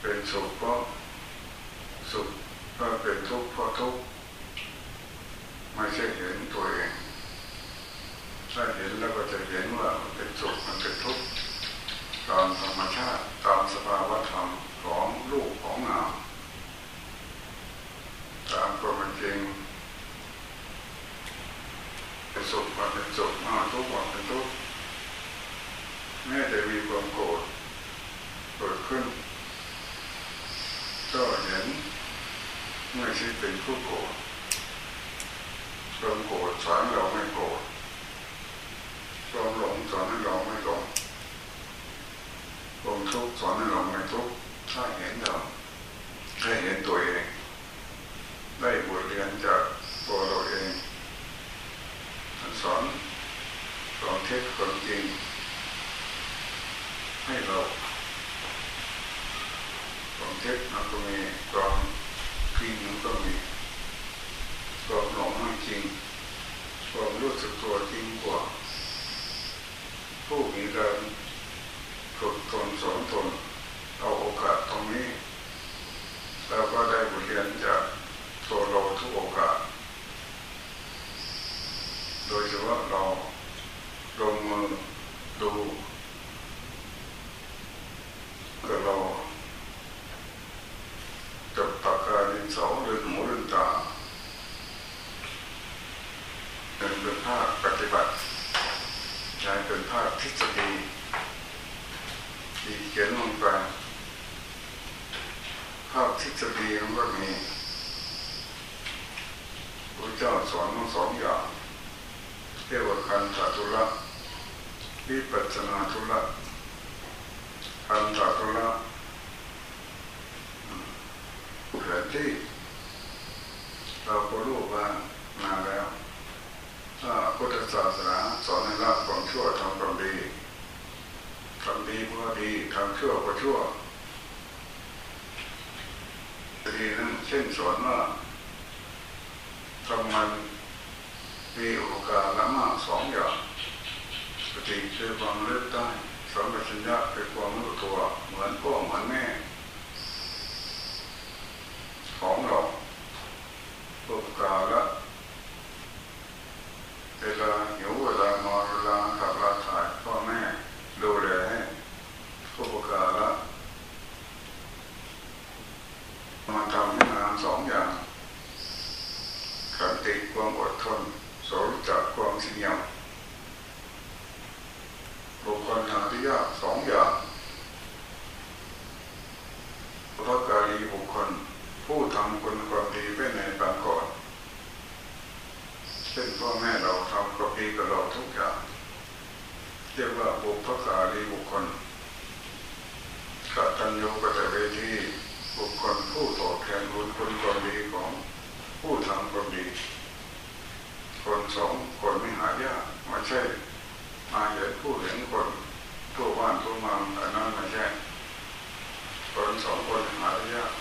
เป็นสุขก็สุขถ้าเป็นทุกข์ก็ทุกข์ไม่ใช่เห็นตัวเองถ้าเห็นแล้วก็จะเห็นว่ามันเป็นสุขมันเป็นทุกข์ตามธรรมชาติตามสภาวะธรรมของรูปของนามตามความเนจริงเป็นสุขมันเป็นสุขมาทุกข์มันเป็นทุกข์แม้แต่มีความโกรธ ก็เห็นไม่ใช่เป็นผู้โกรธความโกรธสอนเราไม่โกรธควลงสอนให้เรไม่ลงควทุกข์นให้เรไม่ทุกข์ถ้เห็นเราถ้เห็นตัว คิดมันก็มีความจริงมันก็มีความหลงมันจริงความรู้สึกตัวจริงกว่า ณีนั้นเช่นสอนว่าทำมันมีโอกาสละมากสองอย่างสติชื่อความเลือกใต้สองปัญญาเป็นความรู้ตัวเหมือนพ่อเหมือนแม่ของเราโอกาสละเวลาหิวเวลามา ผู้ทำคนก็ดีไปในบางก่อนเช่นพ่อแม่เราทำก็ดีกับเราทุกอย่างเรียกว่าบุพกาลีบุคคลกตัญญูกตเวทีบุคคลผู้ตอบแทนบุญคุณความดีของผู้ทำควดี คนสองคนไม่หายากไม่ใช่มาเห็นผู้เห็นคนทั่วบ้านทั่วเมืองแต่นั้นไม่ใช่คนสองคนหายาก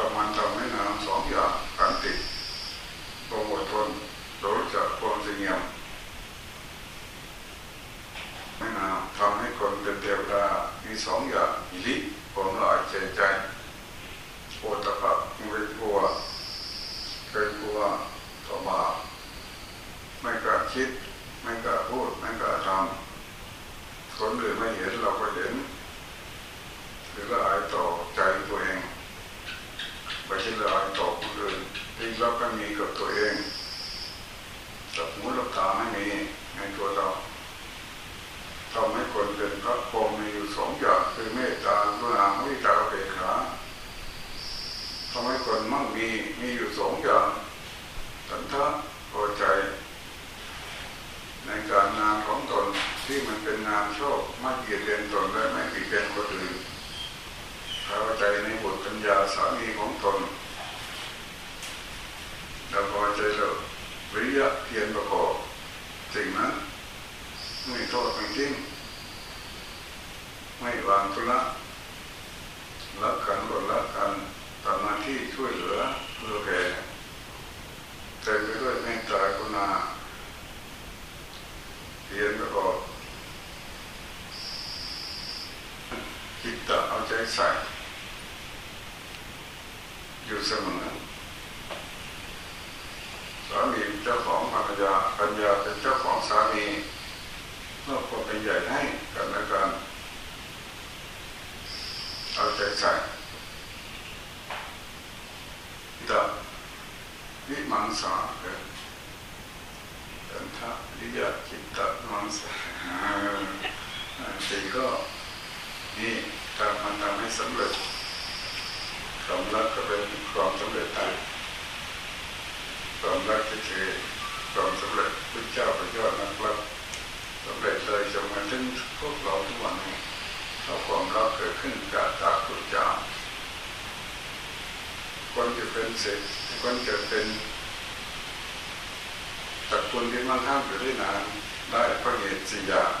ทำมันทำให้นานสองอย่างกันติดความอดทนรู้จักความสงบไม่นานทำให้คนเป็นเทวดามีสองอย่างอิริความละอายใจใจโอตปะไม่กลัวเคยกลัวต่อบาปไม่กล้าคิด ไม่กล้าพูด ไม่กล้าทำคนอื่นไม่เห็นเราก็เห็นหรือละอายต่อใจตัวเอง ไปคิดละอายต่อคนอื่นที่รับก็มีกับตัวเองกับหูรับตาไม่มีในตัวเราทำให้คนเป็นพระพรหมมีอยู่สองอย่างคือเมตตากรุณาวิตาเบขาทำให้คนมั่งมีมีอยู่สองอย่างสันทะพอใจ ในการงานของตนที่มันเป็นงานชอบไม่เกียดเรียนตนและไม่เกียดเรียนคนอื่น ใจในบทปัญญาสามีของตนแล้วพอใจเราวิริยะเพียรประกอบสิ่งนั้นไม่โทษไม่ทิ้งไม่วางตุละรักกันก็รักกันทำหน้าที่ช่วยเหลือเพื่อแก่เต็มไปด้วยเมตตากรุณาเพียรประกอบจิตตะเอาใจใส่ อยู่เสมอสามีเจ้าของภรรยาภรรยาเป็นเจ้าของสามีเมื่อคนเป็นใหญ่ให้กันและกันเอาใจใส่ดาวิมังสาเกิดกันทะวิยาจิตตะมังสาสิ่งก็นี่ถ้ามันทำให้สำเร็จ ความรักก็เป็นความสำเร็จได้ความรักที่คือความสำเร็จพระเจ้าพระยอดนักรักสำเร็จเลยจนมาถึงพวกเราทุกวันนี้เพราะความรักเกิดขึ้นจากจากพระเจ้าคนจะเป็นเศษคนจะเป็นตระกูลที่มั่งคั่งอยู่ได้นานได้พระเหตุสี่อย่าง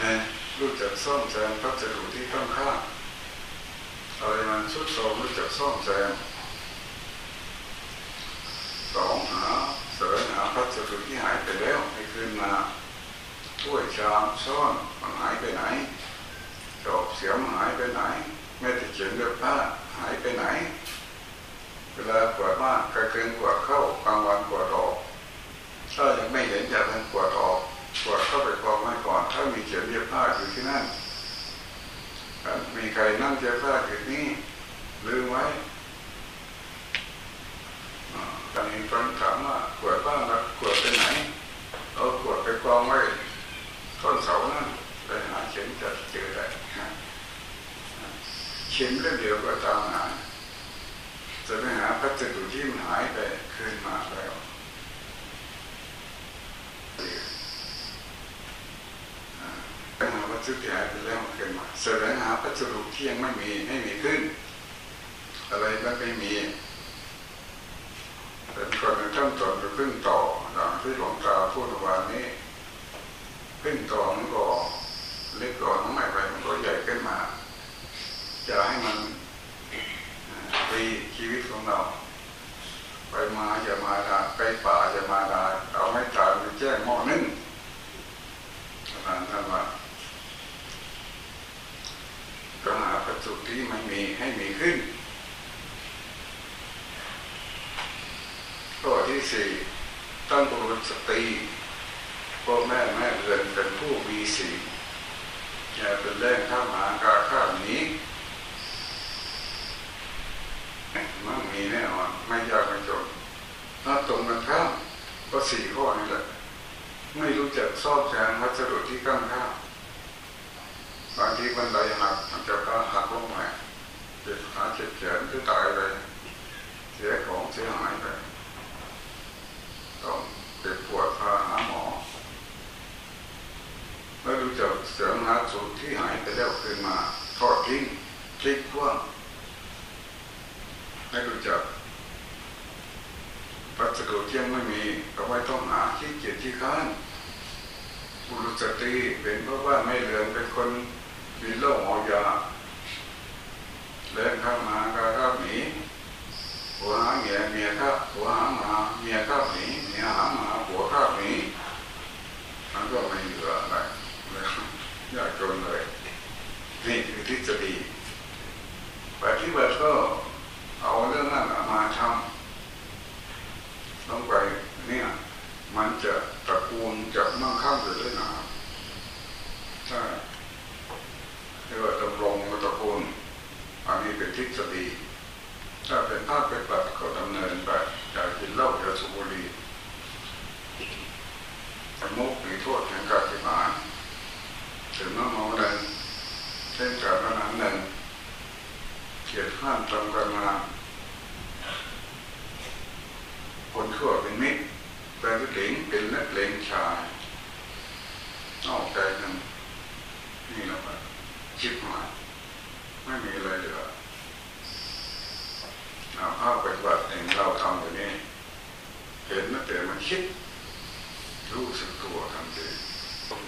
นะรู้จักซ่อมแซมพัสดุที่ข้างข้าง อะไรมันชุดโทรมรู้จักซ่อมแซมสองหาเสริญหาพัสดุที่หายไปแล้วให้คืนมาถ้วยชามซ่อนมันหายไปไหนจอบเสียมหายไปไหนแม้แต่เขียนเลือกผ้าหายไปไหน เวลากวาดบ้านกลางคืนกวาดเข้ากลางวันกวาดออกถ้ายังไม่เห็นจากนั้นกวาดออกกวาดเข้าไปกองไว้ก่อน ถ้ามีเขียนเรียบผ้าอยู่ที่นั่น มีใครนั่งเจอผ้าอยู่นี่ลืมไว้ตอนนี้คนถามว่ากวดบ้านแล้วกวดไปไหนเอากวดไปกองไว้ต้นเสานั่นไปหาเข็มจะเจอได้เข็มเรื่องเดียวก็ตามหาจะไปหาพัสดุที่มันหายไปคืนมาแล้ว ไปหาวัตถุที่หายไปแล้วคืนมาแสวงหาพัสดุที่ยังไม่มีให้มีขึ้น อะไรก็ไม่มีเป็นคนในขั้นตอนไปพึ่งต่ออย่างที่หลวงตาพูดวันนี้พึ่งต่อมันก็เล็กก่อนไม่ไปมันก็ใหญ่ขึ้นมา จะให้มันปีชีวิตของเรา ไปมาอย่ามาได้ไปป่าอย่ามาได้เอาไม่ตายไปแจ้งหม้อนึ่งท่านท่านว่าก็หาประจุ ที่ไม่มีให้มีขึ้นข้อที่สี่ตั้งบุรุษสตรีพ่อแม่แม่เรือนเป็นผู้มีสีอย่าเป็นแรงข้ามหากาข้ามนี้มันมีแน่นอนไม่ยากไม่จนถ้าตรงกันข้ามก็สี่ข้อนี่แหละ ไม่รู้จักซ่อมแซมวัสดุที่ข้างข้าม บางทีบันไดหักมันจะก็หักลงมาเจ็บขาเจ็บแขนหรือตายเลยเสียของเสียหายไปต้องเจ็บปวดพาหาหมอไม่รู้จักเสริมหาสูตรที่หายไปแล้วคืนมาทอดทิ้งคลิกว่างไม่รู้จักวัสดุที่ยังไม่มีก็ไม่ต้องหาขี้เกียจที่ข้านบุรุษสตรีเป็นเพราะว่าไม่เหลืองเป็นคน มีโรคหอยาเล่นข้ามมาก็ข้ามหนีหัวหาเมียเมียข้าหัวหามาเมียข้าหนีเมียหามาหัวข้าหนีมันก็ไม่เหลืออะไรยากจนเลยนี่คือทฤษฎีปฏิบัติก็เอาเรื่องนั้นมาทำต้องไปเนี่ยมันจะตระกูลจะมั่งคั่งอยู่ด้วยนะใช่เรียกว่าดำรงตระกูลอันนี้เป็น ทฤษฎีถ้าเป็นภาพเป็นปัดก็ดำเนินไปอย่ากินเหล้าอย่าสูบบุหรี่มุกมีโทษแห่งการที่มาถึงน้องมองหนึ่งเช่นการพนันหนึ่งเกียรติข้านทำกันมาคนชั่วเป็นมิตรแปลว่าหลิงเป็นนักเลงชายนอกใจกันนี่นะครัชิบหายไม่มีอะไรเหลือเอาภาพปฏิบัติเองเราทำแบบนี้ เห็นนักแต่มันคิด รู้สึกตัวทันที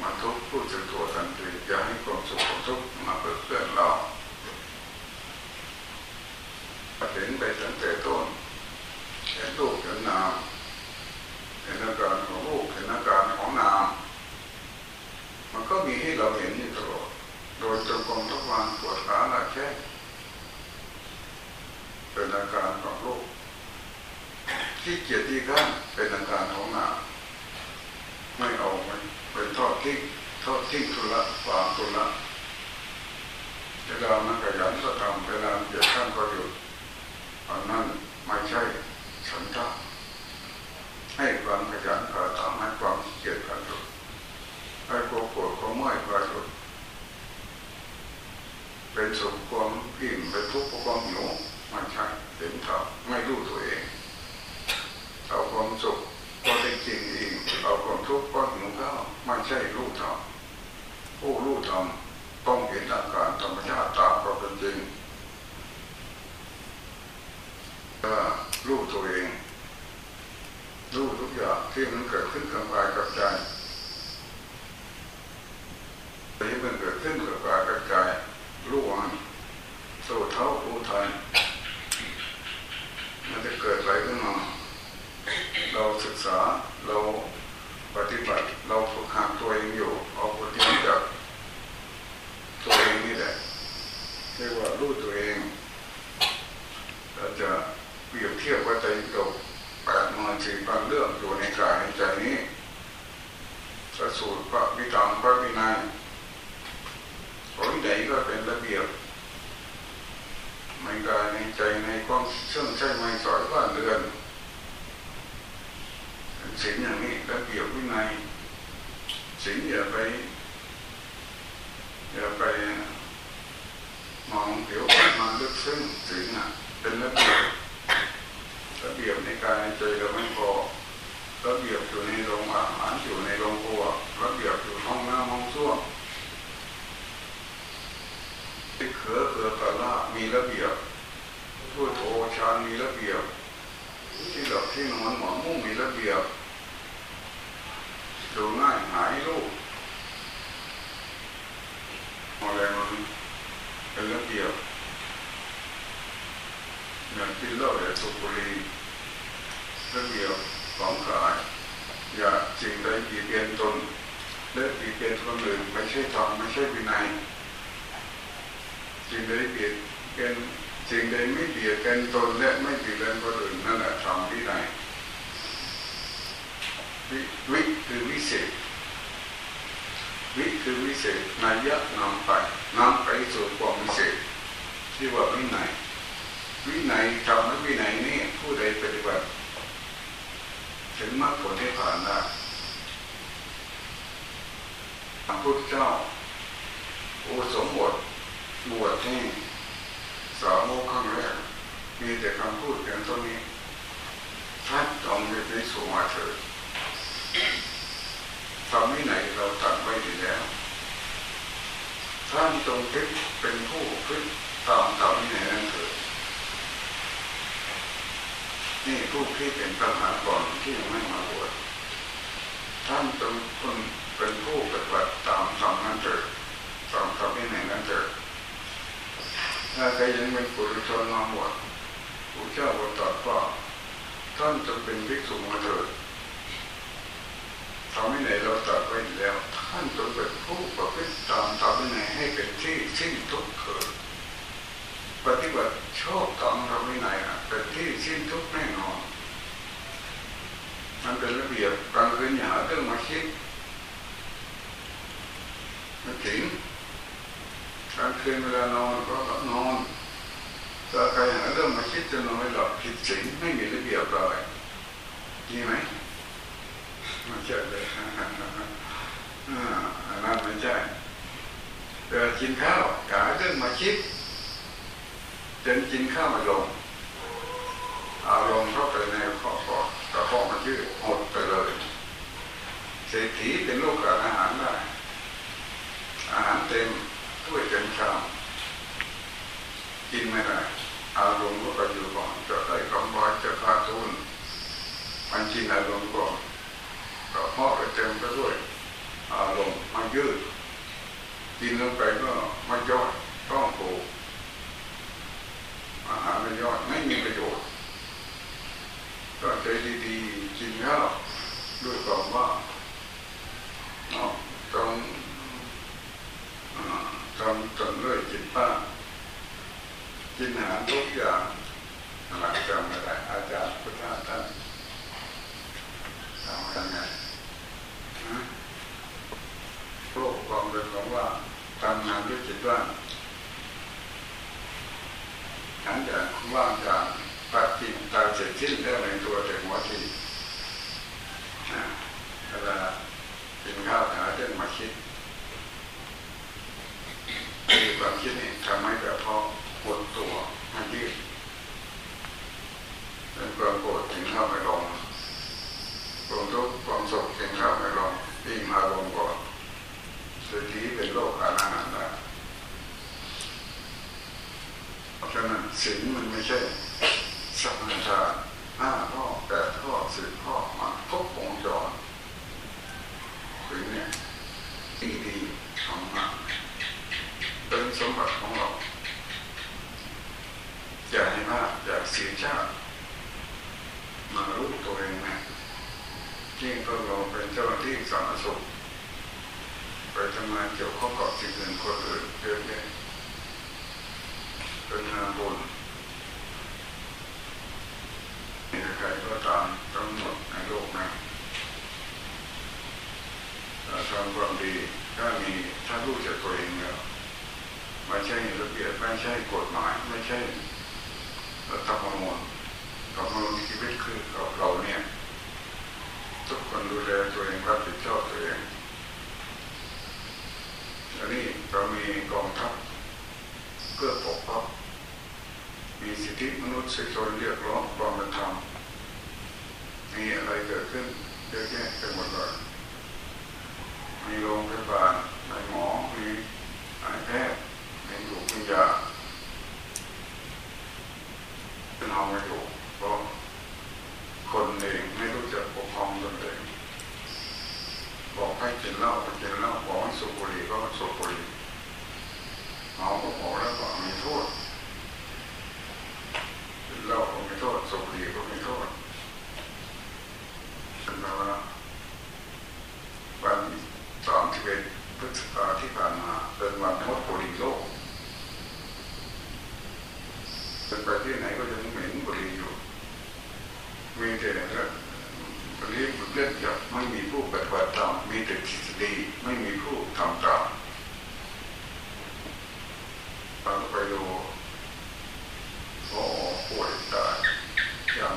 มาทุกข์รู้สึกตัวทันทีอย่าให้ความสุขความทุกข์มาเพื่อนเราเห็นไปตั้งแต่ต้นเห็นรูปเห็นนามเห็นอาการของรูปเห็นอาการของนามมันก็มีให้เราเห็นอยู่ตลอดโดยจงกรมทุกวันปวดขาหน้าแค่เป็นอาการของรูปที่เกียรติข้านเป็นอาการของนามไม่เอามันเป็น ทิ้งทอดทิ้งทุละวางทุละเวลามันขยันก็ทำเวลาเกียรติข้านก็หยุดอันนั้นไม่ใช่ฉันทะให้ความขยันก็ทำให้ความเกียรติก็หยุดให้ความปวดความเมื่อยก็หยุดเป็นสุขความอิ่มเป็นทุกข์ความหิวไม่ใช่เห็นธรรมไม่รู้ตัวเองเอาความสุขก็เป็นจริงเองเอาความทุกข์ก็หิวข้าว ไม่ใช่รู้ธรรมผู้รู้ธรรมต้องเห็นอาการธรรมชาติตามความเป็นจริงก็รู้ตัวเองรู้ทุกอย่างที่มันเกิดขึ้นกับกายกับใจที่มันเกิดขึ้นกับกายกับใจรู้วันสู้เท่ารู้ทันมันจะเกิดอะไรขึ้นมาเราศึกษาเราปฏิบัติ เราฝึกหัดตัวเองอยู่ เอาบทเรียนจากตัวเองนี่แหละเรียกว่ารู้ตัวเองเราจะเปรียบเทียบว่าใจตกแปดมื่นสี่พันเรื่องอยู่ในกายในใจนี้พระสูตรพระวิธรรมพระวินัยของไหนก็เป็นระเบียบในกายในใจในความเชื่อใช่ไหมสอนบ้าเรือนสิ่งอย่างนี้ระเบียบวินัย สิ่งอย่าไปอย่าไปมองเดี๋ยวมาลึกซึ้งสิ่งอะ เป็นระเบียบระเบียบในกายใจเราไม่พอระเบียบอยู่ในโรงอาหารอยู่ในโรงครัวระเบียบอยู่ห้องน้ำห้องส้วมที่เขือเขือกระลามีระเบียบผู้โทชานมีระเบียบ ที่หลับที่นอนหมอมุ้งมีระเบียบ ดูง่ายหายลูกอะไรมันเป็นระเบียบอย่างกินเหล้าอย่าสูบบุหรี่ระเบียบของกายอย่าสิ่งใดบีบเบียนตนและบีบเบียนคนอื่นไม่ใช่ธรรมไม่ใช่วินัยสิ่งใดเบียดเบียนสิ่งใดไม่เบียดกันตนและไม่เบียดกันคนอื่นนั่นแหละธรรมวินัย วิคือวิเศษ วิคือวิเศษนายะนำไปนำไปสู่ความวิเศษที่ว่าวินัยวินัยทำและวินัยนี่ผู้ใดปฏิบัติ ถึงมรรคผลที่ผ่านได้พระพุทธเจ้าโอสมบทบวชที่สาวโมครั้งแรกมีแต่คำพูดเพียงเท่านี้ท่านจงยึดในสูมาเถิด ทำที่ไหนเราตัดไว้ดีแล้วท่านจงคิดเป็นผู้คิดตามทำที่ไหนนั่นเถิดนี่ผู้คิดเป็นปัญหาก่อนที่ยังไม่มาบวชท่านจงคนเป็นผู้ปฏิบัติตามธรรมนั้นเถิดตามธรรมที่ไหนนั้นเถิดถ้าใครยังเป็นปุถุชนมาหมดผู้เจ้าก็ตรัสว่าท่านจะเป็นภิกษุมาเถิด ทำให้ไหนเราตรัสไว้แล้วท่านจะเป็นผู้ประพฤติตามธรรมที่ไหนให้เป็นที่สิ้นทุกข์เถิดปฏิบัติชอบตามธรรมที่ไหนเป็นที่สิ้นทุกข์แน่นอน มันเป็นระเบียบการเรียนหาเรื่องมาคิดมันถึงการคืนเวลานอนก็หลับนอนถ้าใครหาเรื่องมาคิดจะนอนไม่หลับผิดสิ่งไม่มีระเบียบเลยดีไหม ไม่ใช่เลยอันนั้นไม่ใช่เดินกินข้าวหาเรื่องมาคิดจนกินข้าวม่ลงอารมณ์เข้าไปในข้อข้อกระเพาะมันยืดหดไปเลยเศรษฐีเป็นลูกกับอาหารได้ อาหารเต็มถ้วยเต็มชามกินไม่ได้อารมณ์ก็ไปอยู่ก่อนจะได้กำไรจะขาดทุนมันกินอารมณ์ก่อน เพาะไปเต็มไปด้วยอารมณ์มันยืดกินลงไปก็ไม่ย่อยต้องปลูกอาหารไม่ย่อยไม่มีประโยชน์ก็ใจดีๆกินข้าวด้วยความว่าต้องทำจนเลื่อยกินป้ากินอาหารทุกอย่างหลังจำไม่ได้อาจารย์พุทธาท่านทำกันไงโลกความเป็นของว่า ทำงานด้วยจิตว่างฉันจะว่างจากปฏิตาเสร็จสิ้นได้ในตัวแต่หัวทีเวลากินข้าวหาเรื่องมาคิดมีความคิดนี่ทำให้กระเพาะปวดตัวมันยืดเป็นความปวดกินข้าวไม่ลงความทุกข์ความสุขกินข้าวไม่ลงอิ่มอารมณ์ก่อนสุดที่เป็นโรคอาหารได้เพราะฉะนั้นสิ่งมันไม่ใช่สัมพันธาห้าข้อแปดข้อสิบข้อมาครบวงจรถึงเนี่ยดีดีของมันเป็นสมบัติของเราอย่าให้มากอย่าเสียชาติมารู้ตัวเองนะยิ่งพวกเราเป็นเจ้าหน้าที่สาธารณสุขไปทำงานเกี่ยวข้องกับสิ่งอื่นคนอื่นเยอะแยะเป็นงานบุญใครก็ตามทั้งหมดในโลกนะถ้าทำความดีถ้ามีถ้ารู้จักตัวเองแล้วไม่ใช่ระเบียบไม่ใช่กฎหมาย ไม่ใช่รัฐธรรมนูญธรรมนูญชีวิตคือกับเราเนี่ยทุกคนดูแลตัวเองรับผิดชอบตัวเองอันนี้เรามีกองทัพเพื่อปกป้องมีสิทธิมนุษยชนเรียกร้องความเป็นธรรมมีอะไรเกิดขึ้นเยอะแยะไปหมดเลยมีโรงพยาบาลมีหมอมีนายแพทย์มีลูกมียาเป็นห้อง ไม่อยู่เพราะคนเองไม่รู้จักปกครองตนเองบอกให้กินเหล้าก็กินเหล้าบอกให้สูบบุหรี่ก็สูบบุหรี่เมาก็บอกแล้วก็มีโทษกินเหล้าก็มีโทษสูบบุหรี่ก็มีโทษเป็นว่าวันสามสิบเอ็ดพฤษภาที่ผ่านมาเป็นวันงดบุหรี่โลกเป็นไปที่ไหนก็ยังเหม็นบุหรี่อยู่มีแต่เรื่องเรียกเล่นจับ ไม่มีผู้ปฏิบัติตามมีแต่ทฤษฎีไม่มีผู้ทำตามตอนไปดูโอ้ป่วยตายยัง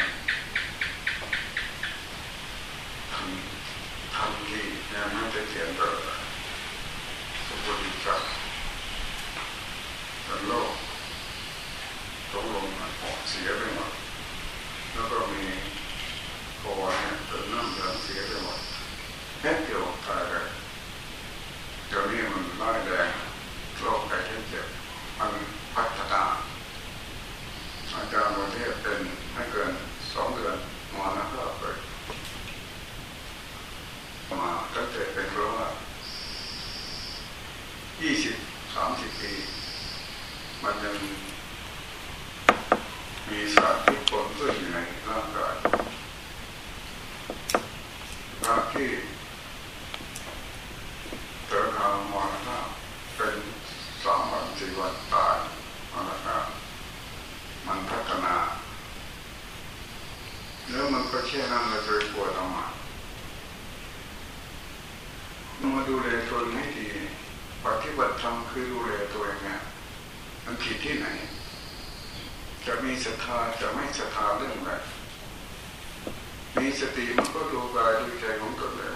ทำทำดียังไม่จะเขียนเลยสุบริจักกันโลกตกลงออกเสียไปหมดแล้วก็มีคอเนี่ยเป็นน้ำเหลืองเสียไปหมดแค่เดียวตายเลยเดี๋ยวนี้มันร้ายแรงโรคไข้เจ็บมันพัฒนาอาจารย์วันนี้เป็นไม่เกินสองเดือนมาแล้วก็ไปมาตั้งแต่เป็นเพราะว่า สามสิบปี มันยังมีสารที่ปนเปื้อนอยู่ในร่างกายร่างที่เจอทางมรณะเป็นสามวันสี่วันตายมรณะมันพัฒนาแล้วมันก็แค่นั้นเราจะปวดออกมามาดูแลตนให้ดีปฏิบัติธรรมคือดูแลตัวเองเนี่ยมันผิดที่ไหน จะมีศรัทธาจะไม่ศรัทธาเรื่องอะไรมีสติมันก็ดูกายดูใจของตนเลย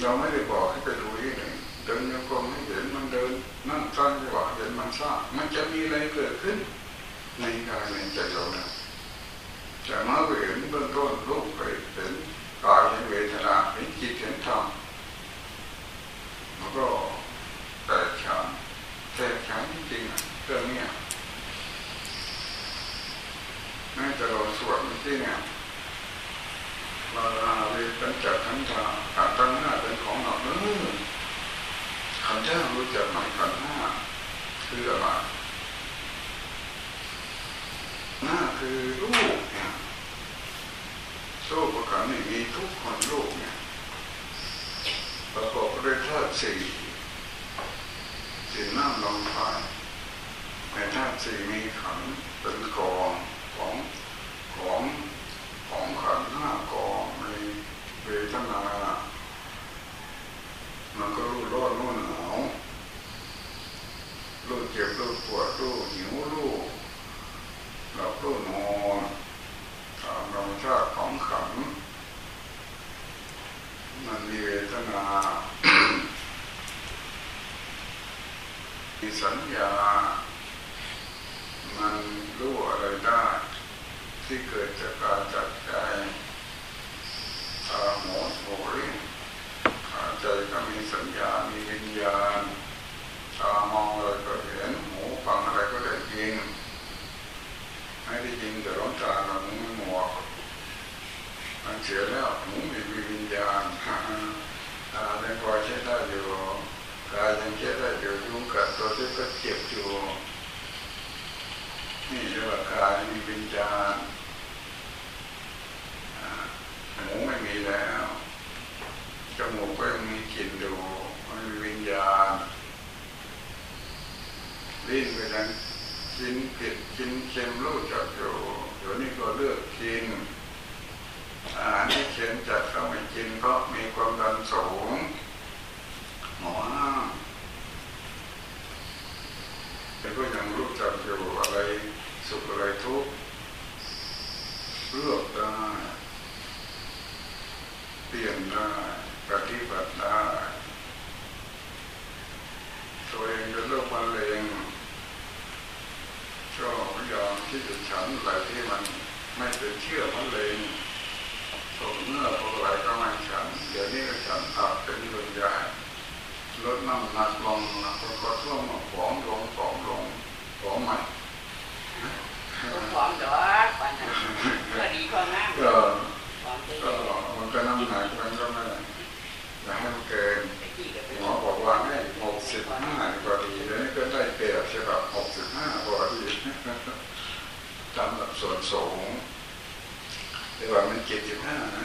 เราไม่ได้บอกให้ไปดูที่ไหนเดินยังกงให้เห็นมันเดินนั่งสร้าง จังหวะเห็นมันสร้างมันจะมีอะไรเกิดขึ้น ในกายในใจเราเนี่ยจะมาเห็นเบื้องต้นรูปไปเห็นกายเห็นเวทนาเห็นจิตเห็นธรรมมันก็แตกฉานแตกฉานจริงๆเรื่องนี้แม้แต่เราสวดเมื่อกี้เนี่ยเวลาเรียนเป็นจัดทั้งทาขันตั้งหน้าเป็นของเราเออขันธ์ห้ารู้จักไหมขันธ์ห้า คืออะไรหน้าคือรูปเนี่ยโซ่ประกันนี่มีทุกคนโลกเนี่ยประกอบด้วยธาตุสี่สี่น้ำลมไฟในธาตุสี่มีขันเป็นกองของของของขันห้ากองมีเวทนา มันก็รู้รอนรู้หนาวรู้เจ็บรู้ ปวดรู้หิวรู้หลับรู้นอนตามธรรมชาติของขันมันมีเวทนา มีสัญญา มันรู้อะไรได้ ที่เกิดจากการจัดใจตาหมอโผล่ขาใจก็มีสัญญา มีวิญญาณตามองอะไรก็เห็น หูฟังอะไรก็ได้ยินไม่ได้ยินแต่ร้องตาเราไม่หมวกมันเสียแล้วหูมีวิญญาณตาเป็นพอใช้ได้อยู่กายยังใช้ได้อยู่ยุงกัดตัวที่ ก็เจ็บอยู่นี่เรียกว่ากายมีวิญญาณหมูไม่มีแล้วจมูกก็ยังมีกลิ่นอยู่มันมีวิญญาณลิ้นก็ยังกินผ็ดกินเค็มรู้จักอยู่เดี๋ยวนี้ก็เลือกกินอาหารที่เค็มจัดก็ไม่กินเพราะมีความดันสูงหมอห้ามแต่ ก็ยังรู้จักอยู่อะไรสุขอะไรทุกข์เลือกได้เปลี่ยนได้ปฏิบัติได้ตัวเองจะเลิกมะเร็งก็พยายามที่จะฉันอะไรที่มันไม่เป็นเชื่อมะเร็งตกเนื้อพวกอะไรก็ไม่ฉันเดี๋ยวนี้ก็ฉันผักเป็นส่วนใหญ่ ลดน้ำหนักลงนะคนก็ช่วงผอมลงผอมลงผอมไหมผอมดอกปันนั้นก็ดีก็งามก็ผอมได้ก็มันก็น้ำหนักมันก็ไม่อยากให้มันเกินหมอบอกว่าให้หกสิบห้าก็ดีแล้วนี่ก็ได้เปรียบใช่ป่ะหกสิบห้าพอดีตามแบบส่วนสูงแต่ว่ามันเจ็ดสิบห้านะ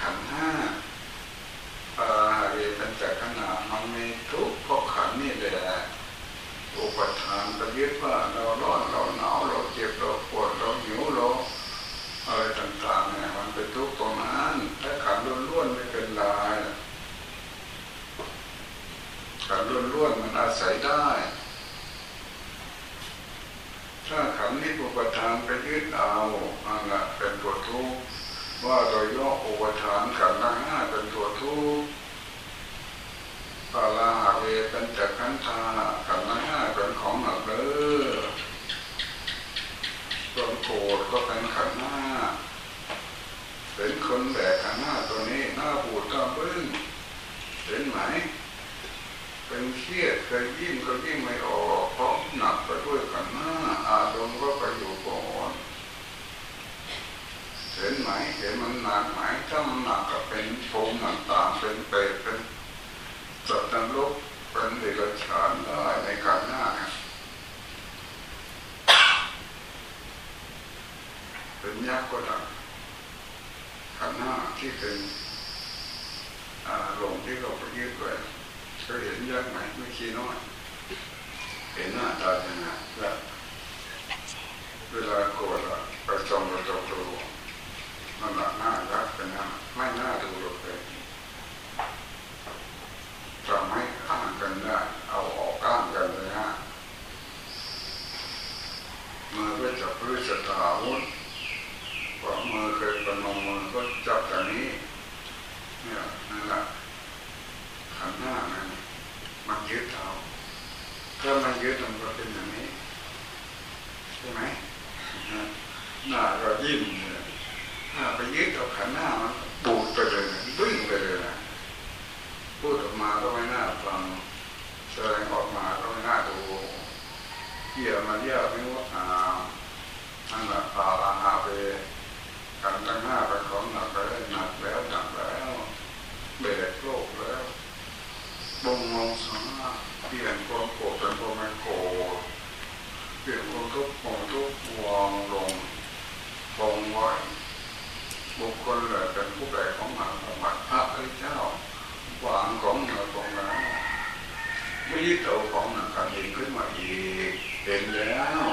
ขันห้า อาเรียนจากขนาดมันมีทุกข์เพราะขันนี่แหละอุปทานไปยึดว่าเราร้อนเราหนาวเราเจ็บเราปวดเราหิวเราอะไรต่างๆเนี่ยมันเป็นทุกข์ตรงนั้นถ้าขันล้วนๆไม่เป็นไรขันล้วนๆมันอาศัยได้ ถ้าขันนี้อุปทานไปยึดเอาอันละเป็นตัวทุกข์ว่าโดยย่ออุปทานขันทั้งห้าเป็นตัว ทุกข์ปาลาหาเวเป็นจักขันธาขันธ์ห้าเป็นของหนักเด้อความโกรธก็เป็นขันธ์ห้าเป็นคนแบกขันธ์ห้าตัวนี้หน้าบูดหน้าบึ้งเห็นไหม เป็นเครียดเคยยิ่งก็ยิ่งไม่ออกเพราะหนักไปด้วยกันหน้าอารมณ์ก็ไปอยู่ก่อน เห็นไหมเห็นมันหนักไหมถ้ามันหนักก็เป็นชมต่างๆเป็นเปรตเป็นสัตว์นรกเป็นเดรัจฉานได้ในการหน้าเป็นยักษ์ก็ได้ขันหน้าที่เป็นหลงที่เราไปยึดไว้เคยเห็นยักษ์ไหมไม่ขี้น้อย Yeah.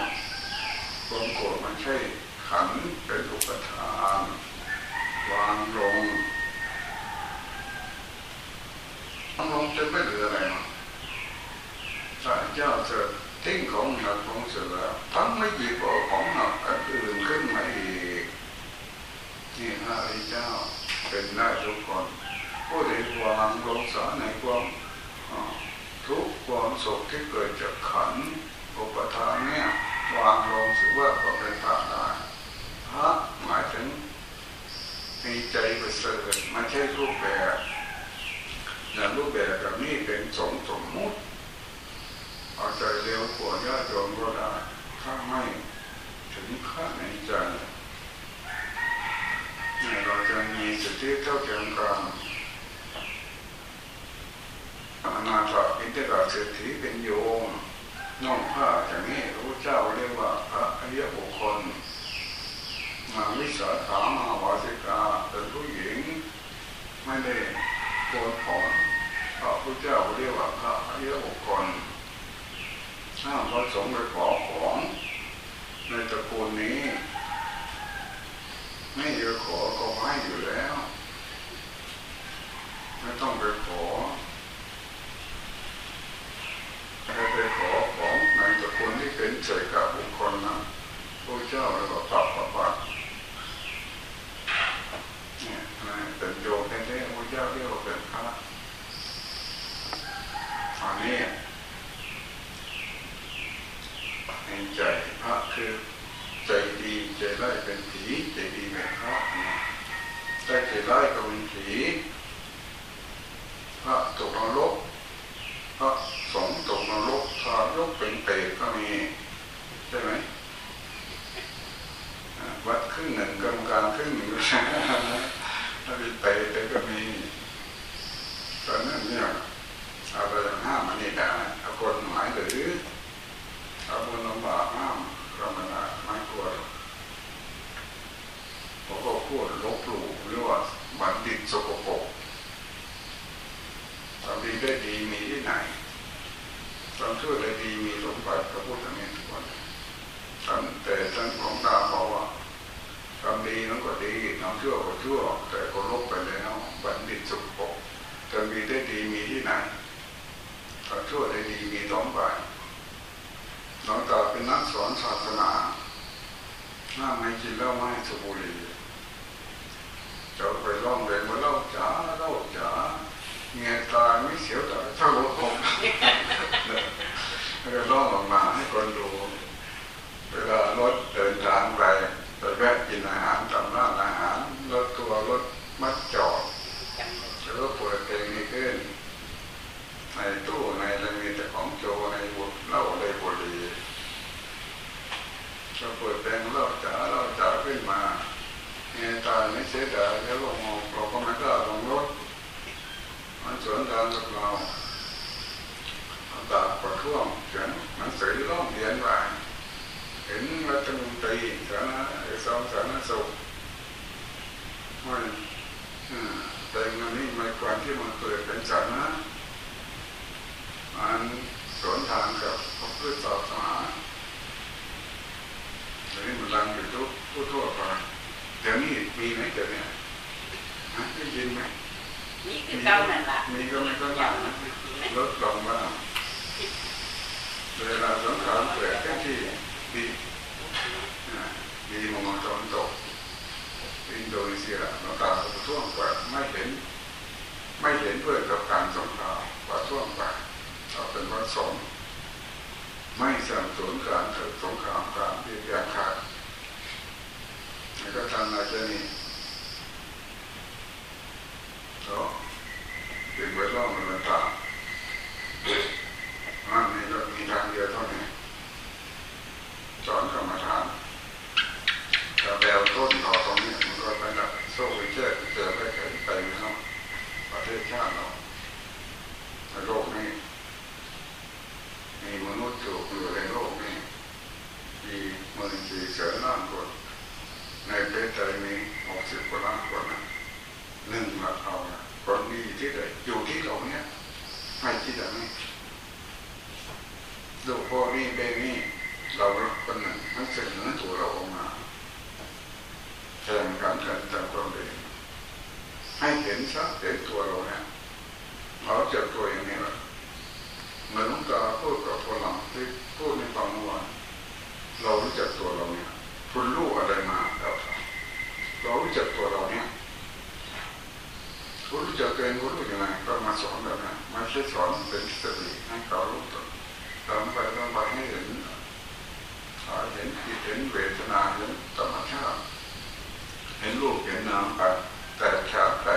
ก็เปิดแปลงเราจ๋าเราจ๋าขึ้นมาเนตาไม่เสียดายแล้วลงมองเราก็ไม่กล้าลงรถมันสวนทางกับเราตาประท่วงฉันยนหนังสือร้องเรียนว่าเห็นรัฐมนตรีสาธารณสองสาธรณสุขมันแต่งานนี้ไม่ควรที่มันเกิดเป็นสาาระมันสวนทางกับพระพุทธศาสนา ลางเป็นทุกผู้ทั่วไปแต่นี่มีไหมเจ้าเนี้ฮะได้ยินไหมนี่คือเก้านั่นละมีก็ไม่ต้องหลังลดลงบ้างเวลาสงสารเกิดแค่ที่ดีดีมองตอนตกอินโดนีเซียเราตาท่วมไปไม่เห็น ไม่เห็นเพื่อกับการสงครามว่าท่วมไปเราเป็นวัดสองไม่สนับสนุนการเกิดสงครามการเรียกยาขาด แล้วก็ทำงานจะนี่ก็ติดไว้ล่องมันต่าง เห็นธรรมชาติเห็นรูปเห็นนามไปแต่ชาติไป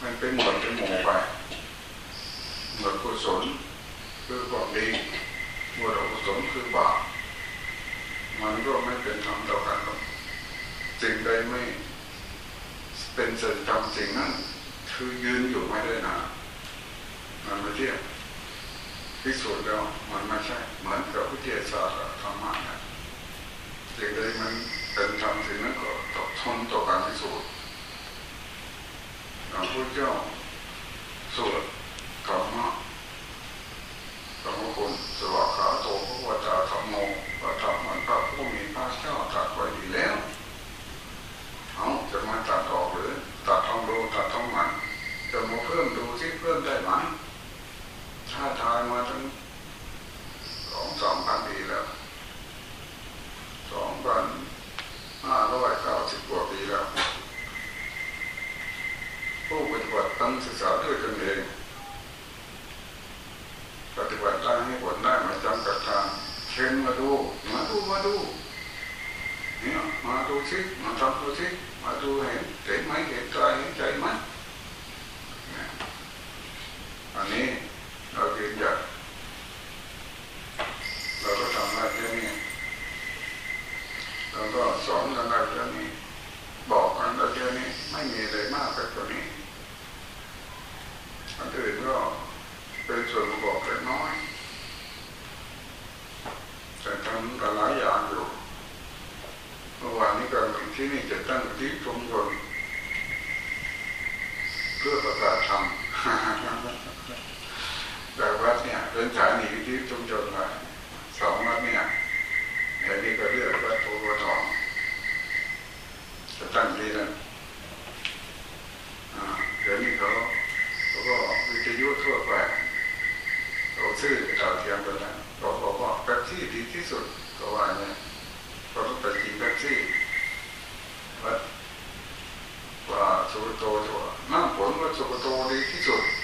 มันเป็นหมดเป็นหมู่ไปหมดกุศลคือความดีหมดอกุศลคือบาปมันก็ไม่เป็นธรรมต่อกันหรอกสิ่งใดไม่เป็นสัจธรรมสิ่งนั้น คือยืนอยู่ไม่ได้นะมันไม่เที่ยงที่สุดแล้วมันไม่ใช่เหมือนกับวิทยาศาสตร์ธรรมะนะ สิ่งใดมันเป็นธรรมสิ่งนั้นก็ตกทนต่อการพิสูจน์หลวงพ่อเจ้าสวดกรรมะกรรมคุณสวัสดิ์าด้วยตนเอง ปฏิบัติได้ให้ผลได้มาจำกับทางเชิญมาดู มาดูมาดูเนี่ยมาดูชิมาทำดูชิมาดูให้ Sebetulnya.